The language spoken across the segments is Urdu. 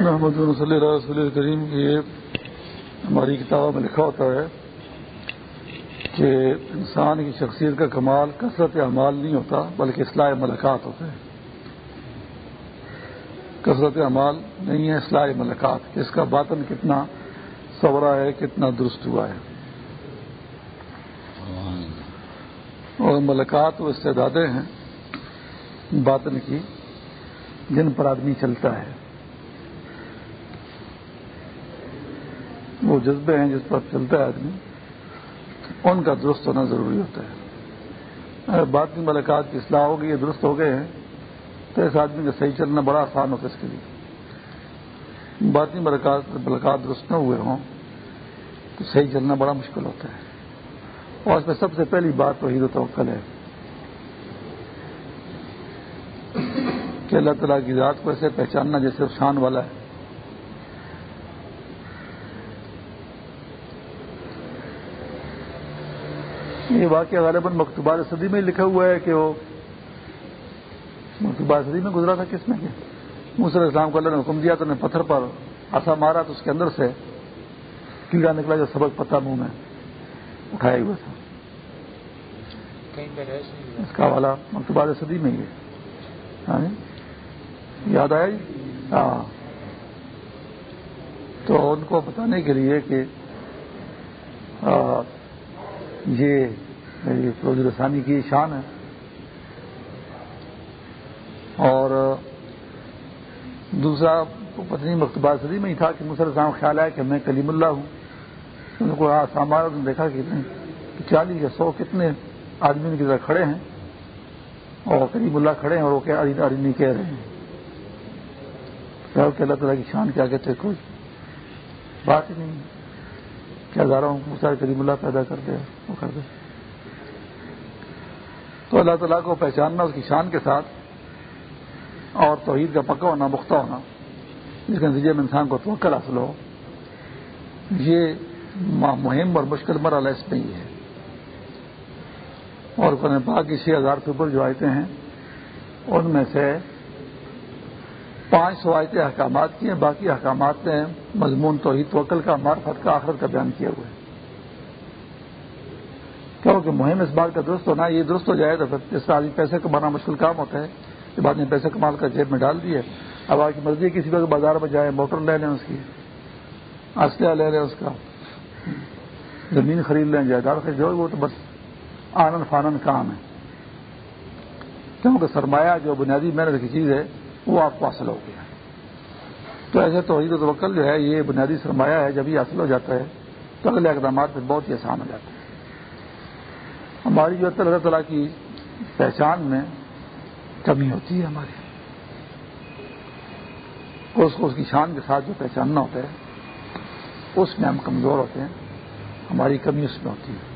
محمد صلی اللہ رسول کریم کی ہماری کتابوں میں لکھا ہوتا ہے کہ انسان کی شخصیت کا کمال کثرت اعمال نہیں ہوتا، بلکہ اصلاح ملکات ہوتے ہیں۔ کثرت اعمال نہیں ہے، اصلاح ملکات۔ اس کا باطن کتنا سورا ہے، کتنا درست ہوا ہے۔ اور ملکات و استعدادیں ہیں باطن کی۔ جن پر آدمی چلتا ہے۔ وہ جذبے ہیں جس پر چلتا ہے آدمی۔ ان کا درست ہونا ضروری ہوتا ہے۔ اگر باطنی ملکات کی اصلاح ہوگی، یہ درست ہو گئے ہیں، تو اس آدمی کا صحیح چلنا بڑا آسان ہوتا ہے اس کے لیے۔ باطنی ملکات ملکات درست نہ ہوئے ہوں، تو صحیح چلنا بڑا مشکل ہوتا ہے۔ اور اس میں سب سے پہلی بات وحید و توکل ہے۔ کہ اللہ تعالیٰ کی ذات کو ایسے پہچاننا جیسے شان والا ہے۔ یہ واقعہ غالباً مکتوبات صدی میں لکھا ہوا ہے کہ وہ مکتوبات صدی میں گزرا تھا کس میں موسر اسلام کو اللہ نے حکم دیا تو نے پتھر پر آسا مارا تو اس کے اندر سے کیڑا نکلا جو سبق پتا منہ میں اٹھایا ہوا تھا۔ اس کا والا مکتوبات صدی میں یہ ہاں جی؟ یاد آیا جی؟ ہاں۔ تو ان کو بتانے کے لیے کہ یہ فروز رسانی کی شان ہے۔ اور دوسرا، پتنی مکتبات صدی میں ہی تھا کہ مسلم صاحب خیال ہے کہ میں کلیم اللہ ہوں۔ ان کو سامان نے دیکھا کہ چالیس یا سو کتنے آدمی کی طرح کھڑے ہیں اور کریم اللہ کھڑے ہیں اور وہ نہیں کہہ رہے ہیں۔ کہ اللہ تعالیٰ کی شان کیا کہتے کوئی بات ہی نہیں۔ کیا جا رہا ہوں کریم اللہ پیدا کر دے، وہ کر دے۔ تو اللہ تعالیٰ کو پہچاننا، اس کی شان کے ساتھ اور توحید کا پکا ہونا مختہ ہونا، جس کے نتیجے میں انسان کو توکل حاصل ہو، یہ مہم اور مشکل مرحلہ اس میں ہی ہے۔ اور قرآن پاک کی چھ ہزار کے اوپر جو آیتیں ہیں، ان میں سے پانچ سو آیتیں احکامات کی ہیں، باقی احکامات نے مضمون توحید توکل کا معرفت کا آخرت کا بیان کیا ہوا ہے۔ کیونکہ مہم اس بات کا درست ہونا، یہ درست ہو جائے تو پھر جس آدمی پیسے کمانا مشکل کام ہوتا ہے۔ کہ بعد میں پیسے کمال کر جیب میں ڈال دیے اب آپ کی مرضی کسی وقت بازار میں جائیں، موٹر لے لیں اس کی، اسلحہ لے لیں اس کا، زمین خرید لیں، جائیداد خرید، جو وہ تو بس آنند فانند کام ہے۔ کیونکہ سرمایہ جو بنیادی محنت کی چیز ہے وہ آپ کو حاصل ہو گیا تو ایسے توحید و توکل جو ہے، یہ بنیادی سرمایہ ہے، جب یہ حاصل ہو جاتا ہے، تو اگلے اقدامات پھر بہت ہی آسان ہو جاتے ہیں۔ ہماری جو اللہ تعالیٰ کی پہچان میں کمی ہوتی ہے ہماری اس کو اس کی شان کے ساتھ جو پہچاننا ہوتا ہے، اس میں ہم کمزور ہوتے ہیں، ہماری کمی اس میں ہوتی ہے۔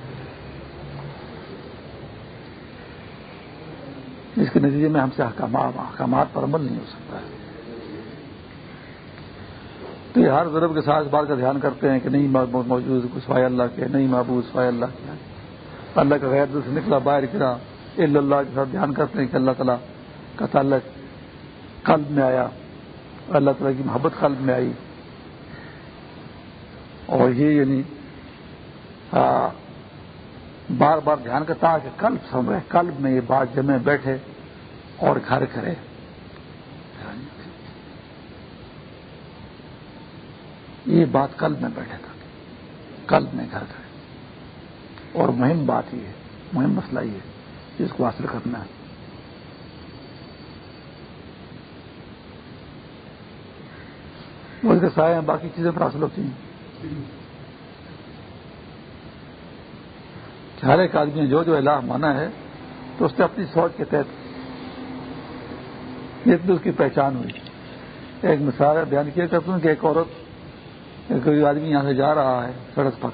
اس کے نتیجے میں ہم سے احکامات پر عمل نہیں ہو سکتا ہے۔ تو یہ ہر ضرب کے ساتھ اس بات کا دھیان کرتے ہیں کہ نہیں موجود سوائے اللہ کے، نہیں محبوب سوائے اللہ کے۔ اللہ کا غیر سے نکلا باہر گرا اللہ کے ساتھ دھیان کرتے ہیں کہ اللہ تعالیٰ کا تعلق قلب میں آیا، اللہ تعالیٰ کی محبت قلب میں آئی۔ اور یہ یعنی بار بار دھیان کرتا کہ قلب سمجھے قلب میں یہ بات جمے بیٹھے اور گھر کرے۔ یہ بات قلب میں بیٹھے تھا۔ قلب میں گھر کرے۔ اور مہم بات یہ ہے، مہم مسئلہ یہ ہے جس کو حاصل کرنا ہے۔ وہ کے سائے باقی چیزیں پر حاصل ہوتی ہیں۔ ہر ایک آدمی نے جو جو الہ مانا ہے تو اس نے اپنی سوچ کے تحت جتنی اس کی پہچان ہوئی۔ ایک مثال بیان کیا کرتا ہوں کہ ایک عورت ایک آدمی یہاں سے جا رہا ہے سڑک پر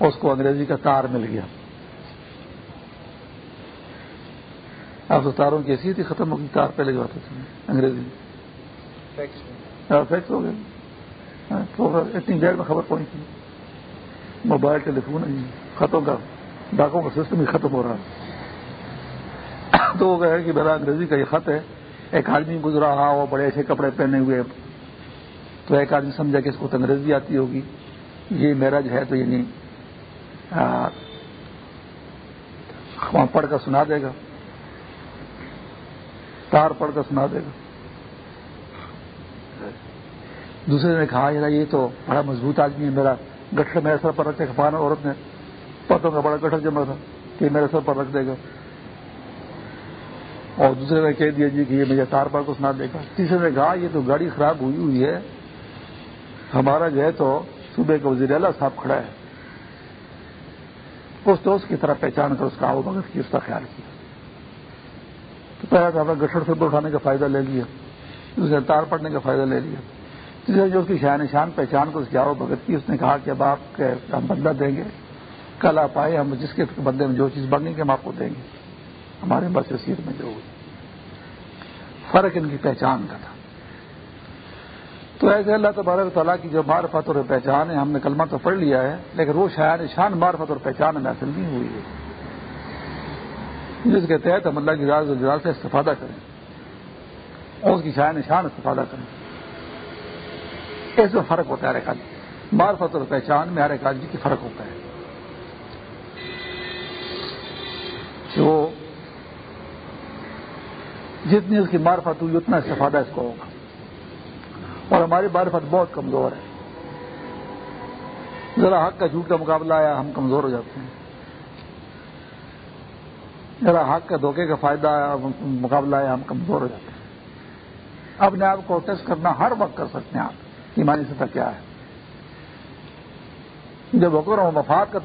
اس کو انگریزی کا تار مل گیا۔ اب تو تاروں کی ایسی تھی ختم ہو گئی تار پہلے جو آتے تھے انگریزی۔ فیکس ہو گئے ہاں، اتنی دیر میں خبر پہنچی موبائل ٹیلی فون خطوں کا، ڈاکوں کا سسٹم ہی ختم ہو رہا ہے۔ تو وہ کہ میرا انگریزی کا یہ خط ہے، ایک آدمی گزرا رہا وہ بڑے اچھے کپڑے پہنے ہوئے تو ایک آدمی سمجھا کہ اس کو تندرستی آتی ہوگی۔ یہ میرا جو ہے تو یعنی پڑھ کر سنا دے گا۔ تار پڑھ کر سنا دے گا۔ دوسرے نے کہا، یار، یہ تو بڑا مضبوط آدمی ہے میرا۔ گٹھر میرے سر پر رکھے خفان عورت نے پتوں کا بڑا گٹھر جمع تھا کہ میرے سر پر رکھ دے گا۔ اور دوسرے نے کہہ دیا جی کہ یہ مجھے تار پر کو سنا دے گا۔ تیسرے نے کہا، یہ تو گاڑی خراب ہوئی ہوئی ہے۔ ہمارا جو ہے تو صوبے کا وزیر اعلیٰ صاحب کھڑا ہے۔ اس تو اس کی طرح پہچان کر اس کا آؤ بغت کی اس کا خیال کیا۔ تو پہلے تو اپنا گٹھڑ سے اٹھانے کا فائدہ لے لیا۔ دوسرے تار پڑنے کا فائدہ لے لیا۔ جو اس کی شاہ نشان پہچان کر اس کی آؤ بھگت کی، اس نے کہا کہ اب آپ ہم بدلہ دیں گے، کل آپ آئے، ہم جس کے بدلے میں جو چیز بننے کی ہم آپ کو دیں گے۔ ہمارے بس میں جو ہوئی فرق ان کی پہچان کا تھا۔ تو ایسے اللہ تبارک تعالیٰ کی جو معرفت اور پہچان ہے، ہم نے کلمہ تو پڑھ لیا ہے، لیکن وہ شاید شان معرفت اور پہچان میں حاصل نہیں ہوئی ہے۔ جس کے تحت ہم اللہ کی راز و سے استفادہ کریں۔ اور اس کی شاید نشان استفادہ کریں۔ اس میں فرق ہوتا ہے ہر ایک آدمی معرفت اور پہچان میں ہر ایک آدمی کی فرق ہوتا ہے۔ جو جتنی اس کی معرفت ہوئی، اتنا استفادہ اس کو ہوگا۔ اور ہماری معرفت بہت کمزور ہے۔ ذرا حق کا جھوٹ کا مقابلہ آیا، ہم کمزور ہو جاتے ہیں۔ ذرا حق کا دھوکے کا فائدہ آیا مقابلہ آیا، ہم کمزور ہو جاتے ہیں۔ اپنے آپ کو ٹیسٹ کرنا، ہر وقت کر سکتے ہیں آپ۔ ایمانی سطح کیا ہے؟ جب وقر اور مفاد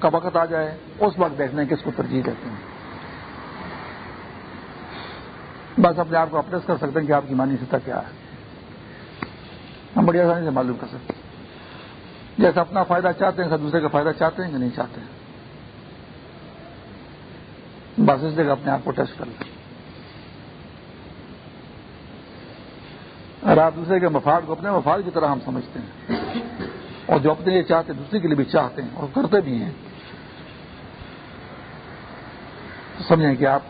کا وقت آ جائے، اس وقت دیکھنے کس کو ترجیح دیتے ہیں۔ بس اپنے آپ کو اپریس کر سکتے ہیں کہ آپ کی مانی سطح کیا ہے۔ ہم بڑی آسانی سے معلوم کر سکتے ہیں۔ جیسے اپنا فائدہ چاہتے ہیں دوسرے کا فائدہ چاہتے ہیں کہ نہیں چاہتے ہیں۔ بس اس جگہ اپنے آپ کو ٹیسٹ کر لیں۔ اور آپ دوسرے کے مفاد کو اپنے مفاد کی طرح ہم سمجھتے ہیں۔ اور جو اپنے لیے چاہتے ہیں، دوسرے کے لیے بھی چاہتے ہیں اور کرتے بھی ہیں۔ تو سمجھیں کہ آپ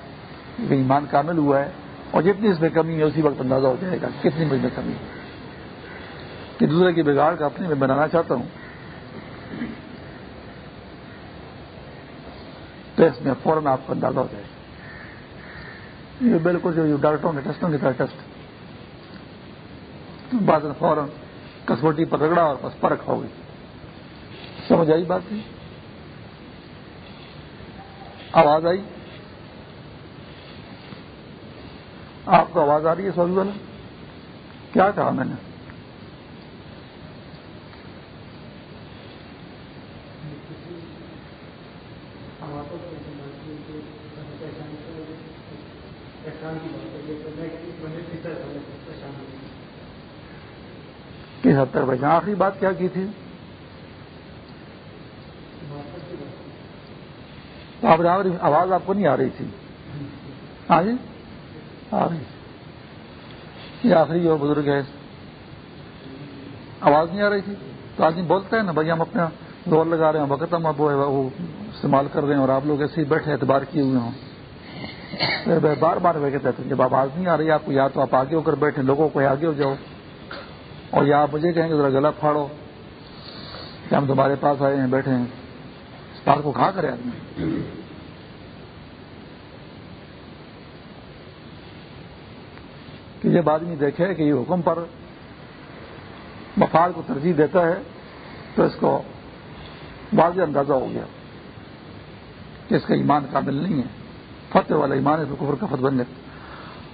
ایمان کامل ہوا ہے اور جتنی اس میں کمی ہے، اسی وقت اندازہ ہو جائے گا کتنی مجھ میں کمی ہے۔ کہ دوسرے کی بگاڑ کا اپنی میں بنانا چاہتا ہوں، تو اس میں فوراً آپ کو اندازہ ہو جائے۔ گا یہ بالکل جو ڈاکٹروں کے ٹیسٹوں کی طرح ٹیسٹ۔ بعد فوراً کسوٹی پر رگڑا اور بس پرکھ ہو گئی۔ سمجھ آئی بات آواز آئی؟ آپ کو آواز آ رہی ہے سوال والا کیا کہا میں نے؟ کس حد تک بھائی آخری بات کیا کی تھی؟ آپ آواز آپ کو نہیں آ رہی تھی۔ ہاں جی؟ آ رہی۔ یہ آخری جو بزرگ ہے۔ آواز نہیں آ رہی تھی۔ تو آدمی بولتے ہیں نا بھائی، ہم اپنا زور لگا رہے ہیں، وقت ہم اب وہ استعمال کر رہے ہیں اور آپ لوگ ایسے ہی بیٹھے اعتبار کیے ہوئے ہوں۔ بار بار وہ کہتے ہیں جب آواز نہیں آ رہی، آپ کو یا تو آپ آگے ہو کر بیٹھے لوگوں کو آگے ہو جاؤ۔ اور یا آپ مجھے کہیں گے ذرا گلا پھاڑو کہ ہم تمہارے پاس آئے ہیں، بیٹھے ہیں۔ اس بات کو کھا کرے آدمی۔ کہ جب آدمی دیکھے کہ یہ حکم پر مفاد کو ترجیح دیتا ہے، تو اس کو واضح اندازہ ہو گیا کہ اس کا ایمان قابل نہیں ہے۔ فتح والا ایمان ہے تو کفر کا بن جائے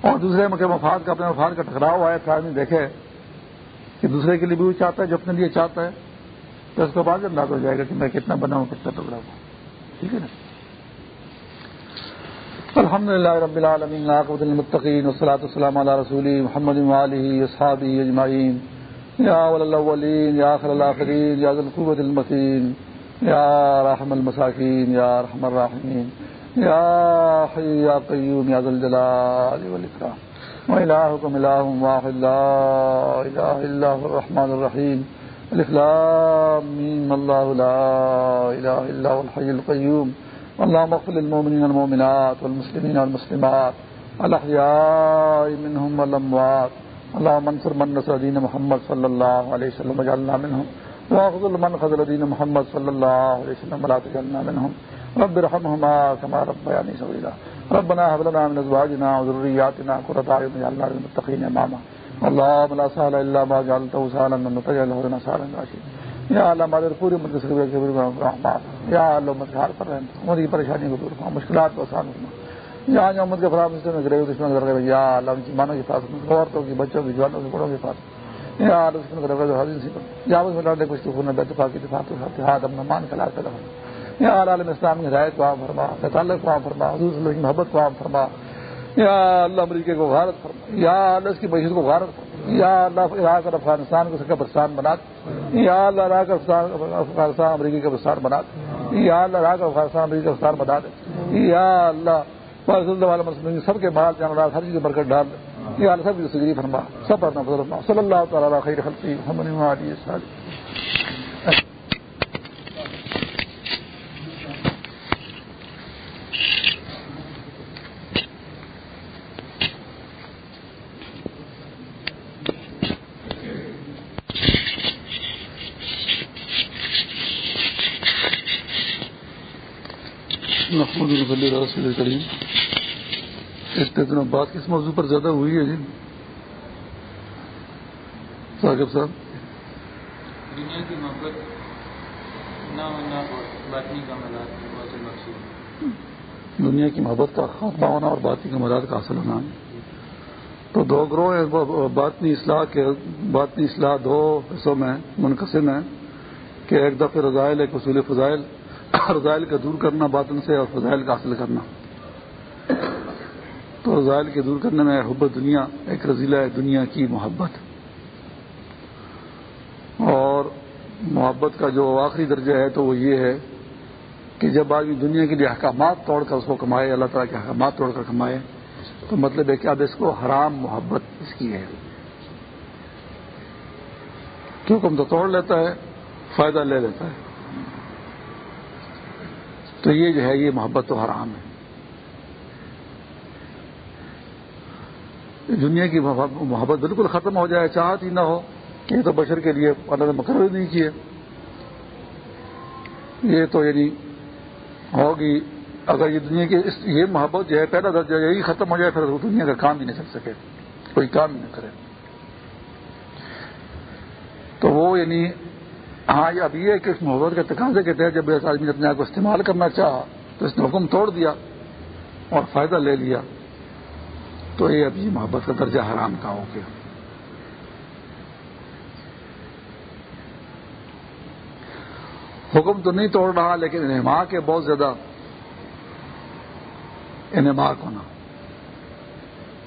اور دوسرے کے مفاد کا اپنے مفاد کا ٹکراؤ آیا تو آدمی دیکھے کہ دوسرے کے لیے بھی وہ چاہتا ہے جو اپنے لیے چاہتا ہے، تو اس کو بعد انداز ہو جائے گا کہ میں کتنا بنا ہوں، کتنا ٹکڑا ہوں۔ ٹھیک ہے نا؟ الحمد للہ رب العالمین عاقبۃ المتقین والصلاة والسلام علی رسول محمد وآلہ اصحابہ اجمعین۔ یا الاولین، یا آخر الاخرین، یا ذو القوة المتین۔ یا رحم المساکین، یا رحم الراحمین یا حی یا قیوم، یا ذو والاکرام۔ وإلهكم إله واحد، لا إله إلا هو الرحمن الرحيم. الإسلام من الله لا إله إلا هو الحي القيوم. اللهم اغفر للمؤمنين والمؤمنات والمسلمين والمسلمات الاحياء منهم والاموات اللهم انصر من نصر دين محمد صلى الله عليه وسلم وجعلنا منهم. واخذل من خذل دين محمد صلى الله عليه وسلم ولا تجعلنا منهم. رب ارحمهما كما ربياني صغيرا. ربنا هب لنا من ازواجنا وذرياتنا قرة اعين واجعلنا للمتقين اماما. اللهم لا سهل الا ما جعلته سهلا من تجعله لنا سهلا راشدا. یا اللہ ہمارے پوری مدد سے یا اللہ مت حال پر رہے ہماری پریشانی کو دور کرو مشکلات کو آسان کرنا جہاں جہاں مد کے فراہم میں گرے دشمن کر رہے یا اللہ ان کی مانوں کے پاس عورتوں کی، بچوں کی، جوانوں کی، بڑوں کے پاس یا کی اتفاق یا عالم اسلام کی ہدایت کو عام فرما تعلق کو عام فرما حضور صلی اللہ کی محبت کو عام فرما یا اللہ امریکہ کو غارت فرما یا اللہ اس کی معیشت کو غارت فرما یا اللہ عراق اور افغانستان کو سکا پرسان بنا یا اللہ عراق افغانستان امریکہ کا پرسان بنا یا اللہ عراق افغانستان امریکہ کا پرسان بنا دے یا اللہ سب کے مال جانور ہر چیز برکت ڈال دے یہ اللہ صاحب کی سگری فرما، سب پڑھنا پر صلی اللہ تعالیٰ خیر خلقی، محمد علی محمود الفلی رسول کریم اس دنوں بات کس موضوع پر زیادہ ہوئی ہے جی؟ ثاقب صاحب؟ دنیا کی محبت نہ ہونا باطنی کا دنیا کی محبت کا خاتمہ ہونا اور باطنی کا مدد کا حاصل ہونا۔ تو دو گروہ ہیں باطنی اصلاح کے باطنی اصلاح دو حصوں میں منقسم ہیں کہ ایک دفعہ رضائل ایک اصول فضائل۔ رضائل کا دور کرنا باطن سے اور فضائل کا حاصل کرنا۔ تو کے دور کرنے میں حب دنیا ایک رضیلہ ہے دنیا کی محبت اور محبت کا جو آخری درجہ ہے تو وہ یہ ہے کہ جب آدمی دنیا کے لیے احکامات توڑ کر اس کو کمائے، اللہ تعالیٰ کے احکامات توڑ کر کمائے، تو مطلب ہے کہ اب اس کو حرام محبت اس کی ہے۔ کیوں کم تو توڑ لیتا ہے، فائدہ لے لیتا ہے۔ تو یہ جو ہے، یہ محبت تو حرام ہے۔ دنیا کی محبت بالکل ختم ہو جائے، چاہت ہی نہ ہو۔ کہ یہ تو بشر کے لیے اللہ نے مقرر نہیں کیے۔ یہ تو یعنی ہوگی، اگر یہ دنیا کی یہ محبت جو ہے، پہلا درجہ یہی ختم ہو جائے، پھر دنیا کا کام بھی نہیں چل سکے۔ کوئی کام بھی نہ کرے۔ تو وہ یعنی ہاں اب یہ کہ اس محبت کے تقاضے کے تحت جب اس آدمی نے اپنے آپ کو استعمال کرنا چاہا، تو اس نے حکم توڑ دیا اور فائدہ لے لیا۔ تو یہ اب یہ محبت کا درجہ حرام کا ہو گیا۔ حکم تو نہیں توڑ رہا، لیکن انہما کے بہت زیادہ انہماک ہونا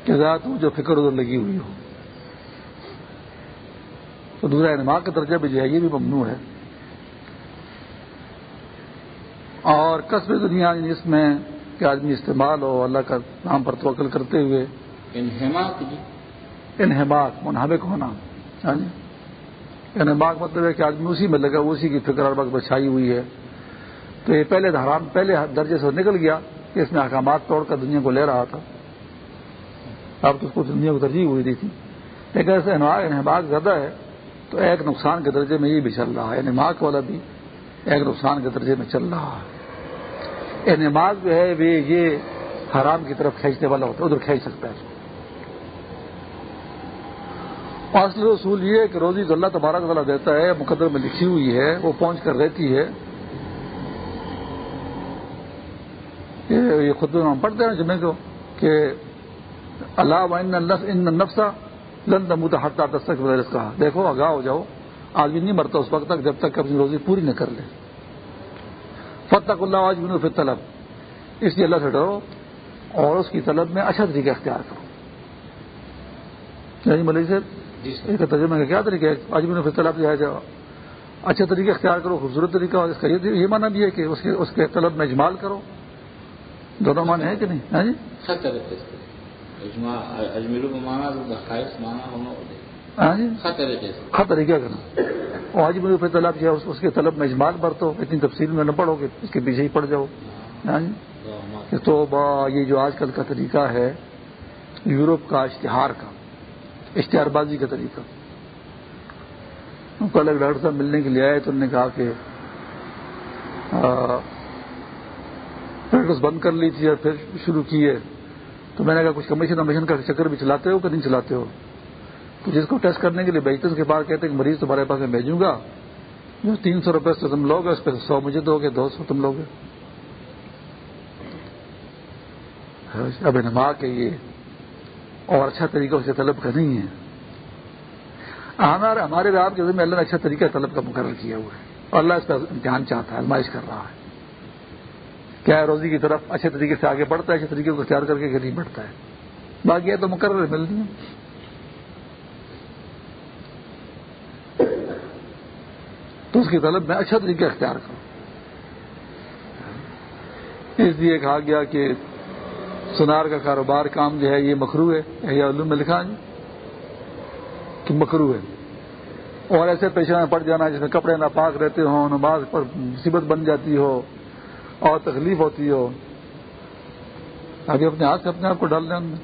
کہ ذات جو فکر ادھر لگی ہوئی ہو۔ تو دوسرا انما کا درجہ بھی جو ہے، یہ بھی ممنوع ہے۔ اور قصب دنیا یعنی اس میں کہ آدمی استعمال ہو، اللہ کا نام پر توکل کرتے ہوئے انہماک جی۔ انہماک، منہمک ہونا۔ ہاں جی۔ مطلب ہے کہ آدمی اسی میں لگا، اسی کی فکر اربک بچھائی ہوئی ہے۔ تو یہ پہلے حرام پہلے درجے سے نکل گیا کہ اس میں احکامات توڑ کر دنیا کو لے رہا تھا۔ اب تو اس کو دنیا کو ترجیح ہوئی تھی۔ لیکن ایسے انہماک زیادہ ہے تو ایک نقصان کے درجے میں یہ بھی چل رہا ہے۔ نماز والا بھی ایک نقصان کے درجے میں چل رہا ہے۔ نماز جو ہے، وہ یہ حرام کی طرف کھینچنے والا ہوتا ہے، ادھر کھینچ سکتا ہے۔ اصل اصول یہ ہے کہ روزی تو اللہ تبارک والا دیتا ہے، مقدر میں لکھی ہوئی ہے، وہ پہنچ کر رہتی ہے۔ یہ خود ہم پڑھتے ہیں جمعے کو کہ اللہ ان نفسا لن تموت حتہ تک کہا۔ دیکھو، آگاہ ہو جاؤ۔ آدمی نہیں مرتا اس وقت تک جب تک اپنی روزی پوری نہ کر لے۔ فتح اللہ آج بنو پھر طلب اس لیے اللہ سے ڈرو اور اس کی طلب میں اچھا طریقہ اختیار کرو۔ یعنی ملک سے اس کا ترجمہ کا کیا طریقہ ہے؟ آج پھر طلب جو ہے جاؤ اچھا طریقہ اختیار کرو خوبصورت طریقہ اور اس کا یہ مانا بھی ہے کہ اس کے اس کے طلب میں اجمال کرو۔ دونوں مانے ہیں کہ نہیں؟ ہاں جی؟ طریقہ کرنا۔ اور آج پھر طلب کیا اس کے طلب میں اجمال برتو اتنی تفصیل میں نہ پڑھو کہ اس کے پیچھے ہی پڑ جاؤ۔ ہاں جی؟ تو با یہ جو آج کل کا طریقہ ہے یورپ کا اشتہار کا۔ اشتہار بازی کا طریقہ۔ کل ایک ڈاکٹر صاحب ملنے کے لیے آئے تو انہوں نے کہا کہ پریکٹس بند کر لی تھی اور پھر شروع کی ہے تو میں نے کہا، کچھ کمیشن ومیشن کا چکر بھی چلاتے ہو کہ نہیں چلاتے ہو؟ تو جس کو ٹیسٹ کرنے کے لیے بھیجتے اس کے بعد کہتے ہیں کہ مریض تمہارے پاس میں بھیجوں گا۔ جو تین سو روپئے سے تم لوگ اس پہ سو مجھے دو گے، دو سو تم لوگ ہاں، اب نما کے یہ اور اچھا طریقہ اسے طلب کا نہیں ہے۔ ہمارے ہمارے رات کے ذمہ اللہ نے اچھا طریقہ طلب کا مقرر کیا ہوا ہے اور اللہ اس کا امتحان چاہتا ہے، آزمائش کر رہا ہے۔ کیا روزی کی طرف اچھے طریقے سے آگے بڑھتا ہے، اچھے طریقے کو اختیار کر کے نہیں بڑھتا ہے؟ باقی ہے تو مقرر مل ہے تو اس کی طلب میں اچھا طریقہ اختیار کروں۔ اس لیے کہا گیا کہ سنار کا کاروبار کام جو ہے یہ مکرو ہے علوم میں لکھا جی کہ مکرو ہے۔ اور ایسے پیشہ میں پڑ جانا جس میں کپڑے ناپاک رہتے ہوں، نماز پر مصیبت بن جاتی ہو، اور تکلیف ہوتی ہو۔ ابھی اپنے ہاتھ سے اپنے آپ کو ڈال دیں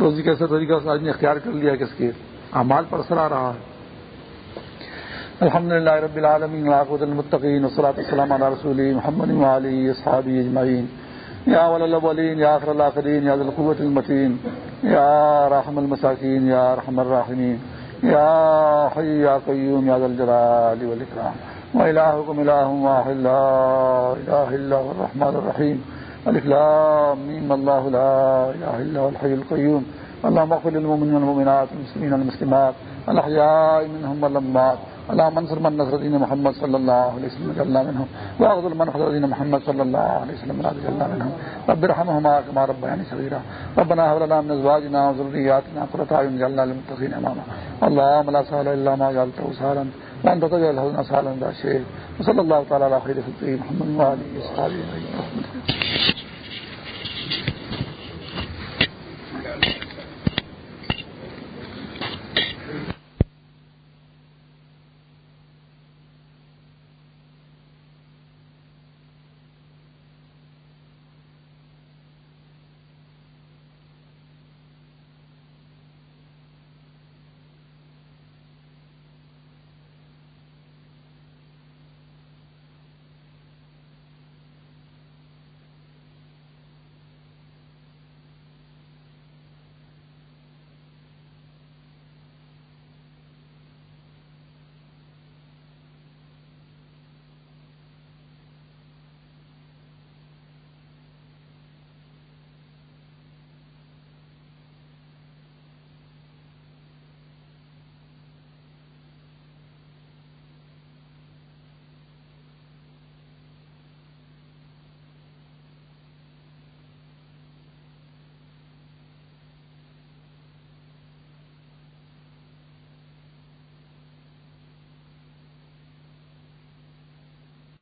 روزی کیسے طریقہ سے آج نے اختیار کر لیا کس کے اعمال پر اثر آ رہا ہے۔ الحمد للہ رب العالمین المطقین وصلاۃ السلام علی رسول محمد علی صحابی اجمعین۔ یا الاولین، یا آخر الاخرین، یا القوت المتین، یا رحم المساکین، یا رحم الراحمین، یا حی یا قیوم، یا الجلال والاکرام وإلهكم إله واحد، لا إله إلا هو الرحمن الرحيم الإسلام ميم الله لا إله إلا هو الحي القيوم اللهم اغفر للمؤمنين والمؤمنات والمسلمين والمسلمات الأحياء منهم والأموات. اللهم انصر من نصر دين محمد صلى الله عليه وسلم جلنا منهم واغفر من حضر دين محمد صلى الله عليه وسلم جلنا منهم رب ارحمهما كما ربياني صغيرا. ربنا هب لنا من ازواجنا و وذرياتنا قرة اعين واجعلنا للمتقين اماما. اللهم لا سهل الا ما جعلته سهلا وانت تجعل الحزن سهلا ذا شيء. وصلى الله تعالى على خير خلقه محمد وعلى اله وصحبه اجمعين